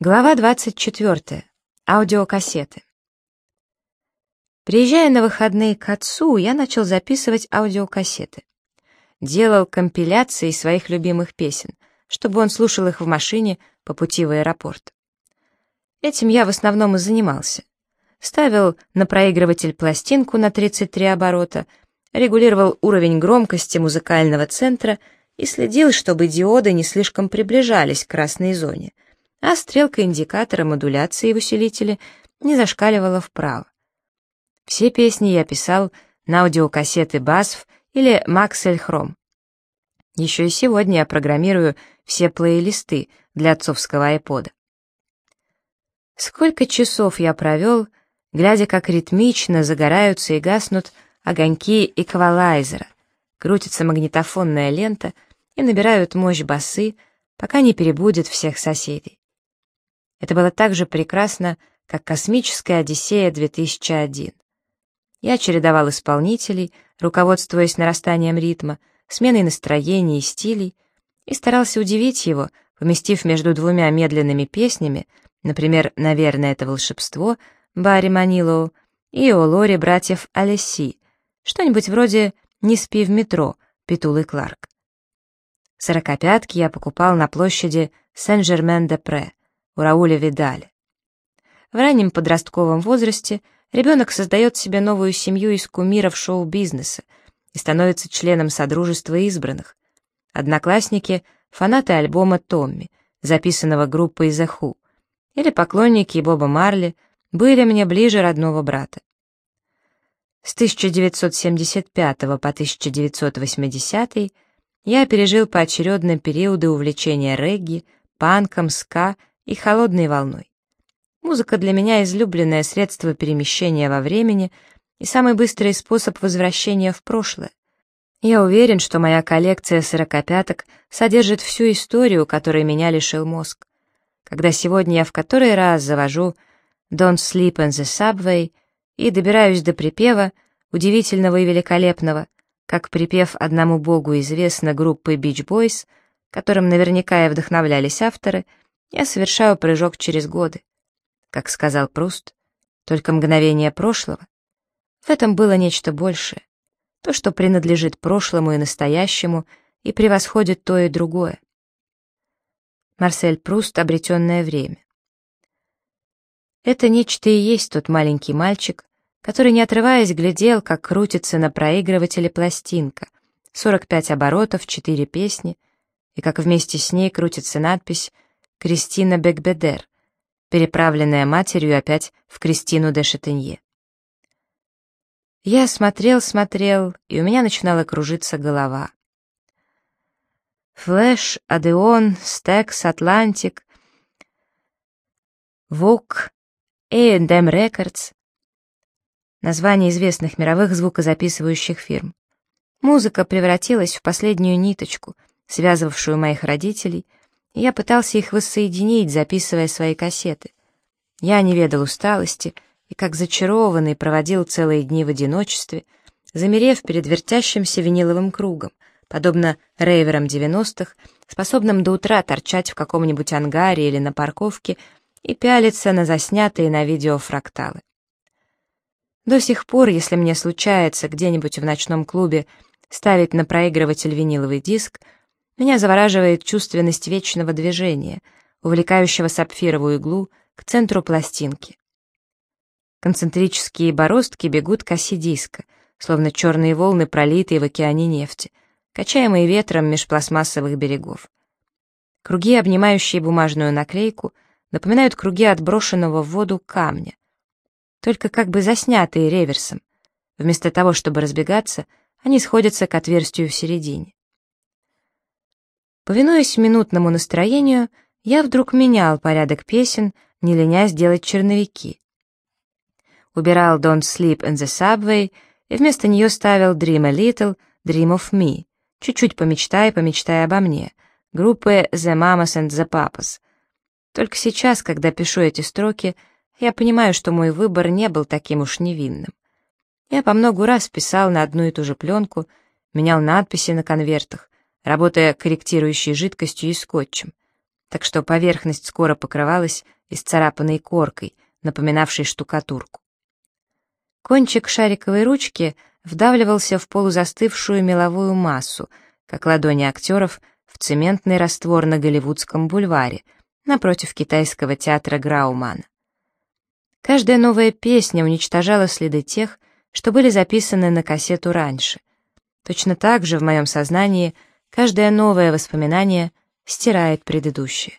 Глава 24. Аудиокассеты. Приезжая на выходные к отцу, я начал записывать аудиокассеты. Делал компиляции своих любимых песен, чтобы он слушал их в машине по пути в аэропорт. Этим я в основном и занимался. Ставил на проигрыватель пластинку на 33 оборота, регулировал уровень громкости музыкального центра и следил, чтобы диоды не слишком приближались к красной зоне — а стрелка индикатора модуляции в усилителе не зашкаливала вправо. Все песни я писал на аудиокассеты BASF или Maxell Chrome. Еще и сегодня я программирую все плейлисты для отцовского айпода. Сколько часов я провел, глядя, как ритмично загораются и гаснут огоньки эквалайзера, крутится магнитофонная лента и набирают мощь басы, пока не перебудет всех соседей. Это было так же прекрасно, как «Космическая Одиссея-2001». Я чередовал исполнителей, руководствуясь нарастанием ритма, сменой настроений и стилей, и старался удивить его, поместив между двумя медленными песнями, например, «Наверное, это волшебство» Барри Манилоу и «О Лоре братьев Алесси», что-нибудь вроде «Не спи в метро» Петул Кларк. Сорокопятки я покупал на площади Сен-Жермен-де-Пре у Рауля Видаля. В раннем подростковом возрасте ребенок создает себе новую семью из кумиров шоу-бизнеса и становится членом Содружества избранных. Одноклассники — фанаты альбома «Томми», записанного группой The Who, или поклонники Боба Марли были мне ближе родного брата. С 1975 по 1980 я пережил поочередно периоды увлечения регги, панком, ска и холодной волной. Музыка для меня излюбленное средство перемещения во времени и самый быстрый способ возвращения в прошлое. Я уверен, что моя коллекция сорокопяток содержит всю историю, которой меня лишил мозг. Когда сегодня я в который раз завожу «Don't sleep in the subway» и добираюсь до припева, удивительного и великолепного, как припев одному богу известно группы Beach Boys, которым наверняка и вдохновлялись авторы — я совершаю прыжок через годы. Как сказал Пруст, только мгновение прошлого. В этом было нечто большее. То, что принадлежит прошлому и настоящему, и превосходит то и другое. Марсель Пруст «Обретенное время». Это нечто и есть тот маленький мальчик, который, не отрываясь, глядел, как крутится на проигрывателе пластинка, 45 оборотов, 4 песни, и как вместе с ней крутится надпись Кристина Бекбедер, переправленная матерью опять в Кристину де Шатенье. Я смотрел, смотрел, и у меня начинала кружиться голова. Flèche, Odéon, Stax, Atlantic, Vogue, A&M Records — названия известных мировых звукозаписывающих фирм. Музыка превратилась в последнюю ниточку, связывавшую моих родителей — я пытался их воссоединить, записывая свои кассеты. Я не ведал усталости и, как зачарованный, проводил целые дни в одиночестве, замерев перед вертящимся виниловым кругом, подобно рейверам 90-х, способным до утра торчать в каком-нибудь ангаре или на парковке и пялиться на заснятые на видео фракталы. До сих пор, если мне случается где-нибудь в ночном клубе ставить на проигрыватель виниловый диск — меня завораживает чувственность вечного движения, увлекающего сапфировую иглу к центру пластинки. Концентрические бороздки бегут к оси диска, словно черные волны, пролитые в океане нефти, качаемые ветром меж пластмассовых берегов. Круги, обнимающие бумажную наклейку, напоминают круги отброшенного в воду камня, только как бы заснятые реверсом. Вместо того, чтобы разбегаться, они сходятся к отверстию в середине. Повинуясь минутному настроению, я вдруг менял порядок песен, не ленясь делать черновики. Убирал «Don't Sleep in the Subway» и вместо нее ставил «Dream a Little», «Dream of Me», чуть-чуть помечтай, помечтай обо мне, группы «The Mamas and the Papas». Только сейчас, когда пишу эти строки, я понимаю, что мой выбор не был таким уж невинным. Я по многу раз писал на одну и ту же пленку, менял надписи на конвертах, работая корректирующей жидкостью и скотчем. так что поверхность скоро покрывалась исцарапанной коркой, напоминавшей штукатурку. Кончик шариковой ручки вдавливался в полузастывшую меловую массу, как ладони актеров в цементный раствор на Голливудском бульваре, напротив китайского театра Граумана. Каждая новая песня уничтожала следы тех, что были записаны на кассету раньше. Точно так же в моем сознании каждое новое воспоминание стирает предыдущее.